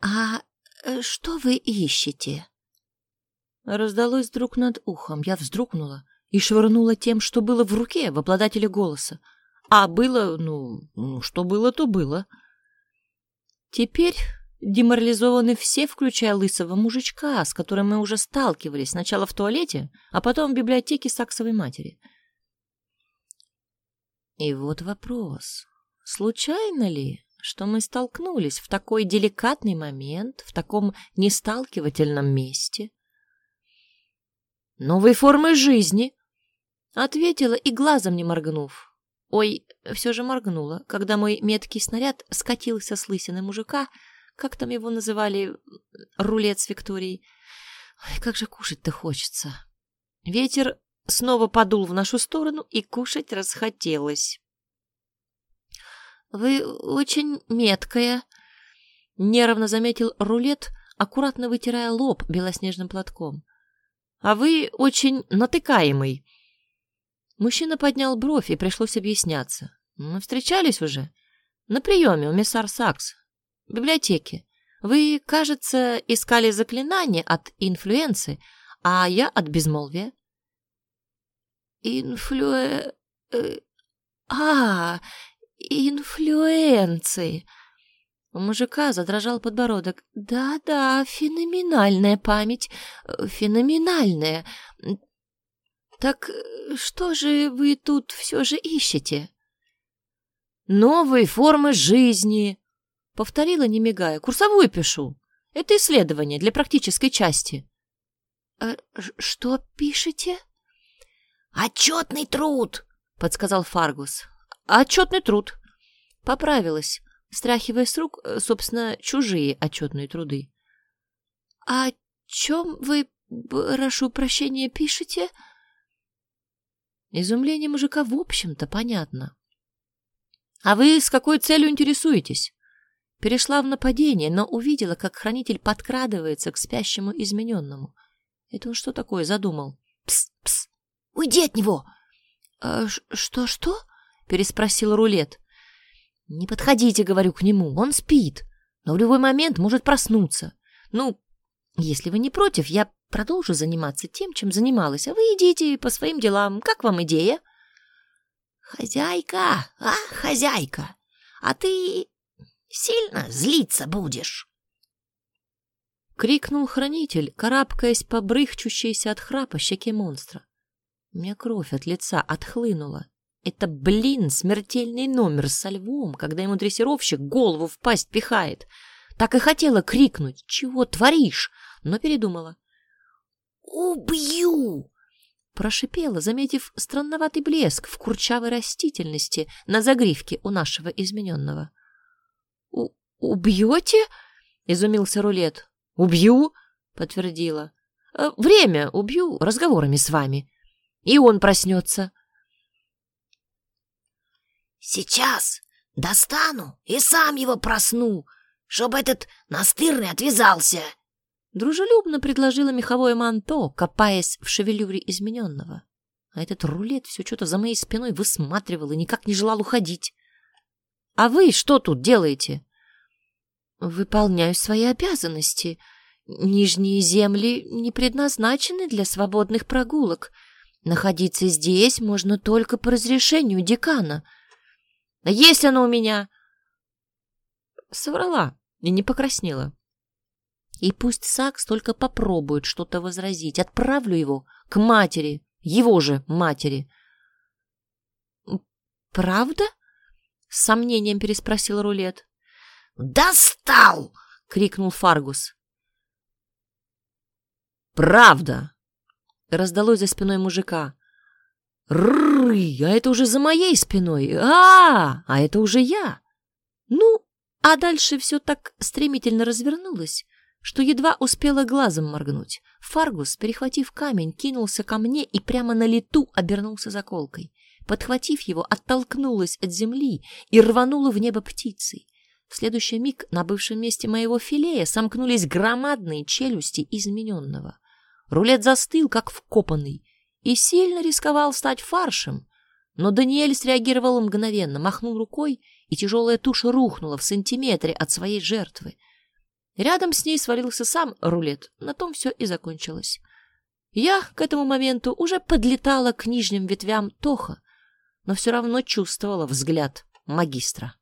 «А э, что вы ищете?» Раздалось вдруг над ухом. Я вздрогнула и швырнула тем, что было в руке, в обладателя голоса. А было, ну, ну, что было, то было. Теперь деморализованы все, включая лысого мужичка, с которым мы уже сталкивались сначала в туалете, а потом в библиотеке Саксовой матери. И вот вопрос. Случайно ли, что мы столкнулись в такой деликатный момент, в таком несталкивательном месте? Новые формы жизни, ответила и глазом не моргнув. Ой, все же моргнула, когда мой меткий снаряд скатился с лысины мужика, как там его называли, рулет с Викторией. Ой, как же кушать-то хочется. Ветер снова подул в нашу сторону, и кушать расхотелось. «Вы очень меткая», — нервно заметил рулет, аккуратно вытирая лоб белоснежным платком. «А вы очень натыкаемый». Мужчина поднял бровь, и пришлось объясняться. «Мы встречались уже. На приеме у миссар Сакс. В библиотеке. Вы, кажется, искали заклинание от инфлюенции, а я от безмолвия». «Инфлюэ... Э, а, инфлюенции!» У мужика задрожал подбородок. «Да-да, феноменальная память, э, феноменальная. Так что же вы тут все же ищете?» «Новые формы жизни», — повторила, не мигая. «Курсовую пишу. Это исследование для практической части». «А что пишете?» «Отчетный труд», — подсказал Фаргус. «Отчетный труд». Поправилась, стряхивая с рук, э, собственно, чужие отчетные труды. «А «О чем вы, прошу прощения, пишете?» Изумление мужика в общем-то понятно. «А вы с какой целью интересуетесь?» Перешла в нападение, но увидела, как хранитель подкрадывается к спящему измененному. Это он что такое задумал? «Пс, пс, уйди от него!» «А «Что-что?» — переспросил рулет. «Не подходите, — говорю, — к нему, он спит, но в любой момент может проснуться. Ну, если вы не против, я продолжу заниматься тем, чем занималась, а вы идите по своим делам. Как вам идея?» «Хозяйка, а, хозяйка, а ты сильно злиться будешь?» Крикнул хранитель, карабкаясь по брыхчущейся от храпа щеке монстра. У меня кровь от лица отхлынула. Это, блин, смертельный номер со львом, когда ему дрессировщик голову в пасть пихает. Так и хотела крикнуть «Чего творишь?», но передумала. «Убью!» Прошипела, заметив странноватый блеск в курчавой растительности на загривке у нашего измененного. У «Убьете?» — изумился рулет. «Убью!» — подтвердила. «Э, «Время убью разговорами с вами. И он проснется». Сейчас достану и сам его просну, чтобы этот настырный отвязался. Дружелюбно предложила меховое манто, копаясь в шевелюре измененного. А этот рулет все что-то за моей спиной высматривал и никак не желал уходить. «А вы что тут делаете?» «Выполняю свои обязанности. Нижние земли не предназначены для свободных прогулок. Находиться здесь можно только по разрешению декана». Есть оно у меня!» Соврала и не покраснела. И пусть Сакс только попробует что-то возразить. Отправлю его к матери, его же матери. «Правда?» — с сомнением переспросил Рулет. «Достал!» — крикнул Фаргус. «Правда!» — раздалось за спиной мужика. Рррры, а это уже за моей спиной. А, а это уже я. Ну, а дальше все так стремительно развернулось, что едва успела глазом моргнуть. Фаргус, перехватив камень, кинулся ко мне и прямо на лету обернулся заколкой. Подхватив его, оттолкнулась от земли и рванула в небо птицей. В следующий миг на бывшем месте моего филея сомкнулись громадные челюсти измененного. Рулет застыл, как вкопанный, и сильно рисковал стать фаршем. Но Даниэль среагировал мгновенно, махнул рукой, и тяжелая туша рухнула в сантиметре от своей жертвы. Рядом с ней свалился сам рулет. На том все и закончилось. Я к этому моменту уже подлетала к нижним ветвям Тоха, но все равно чувствовала взгляд магистра.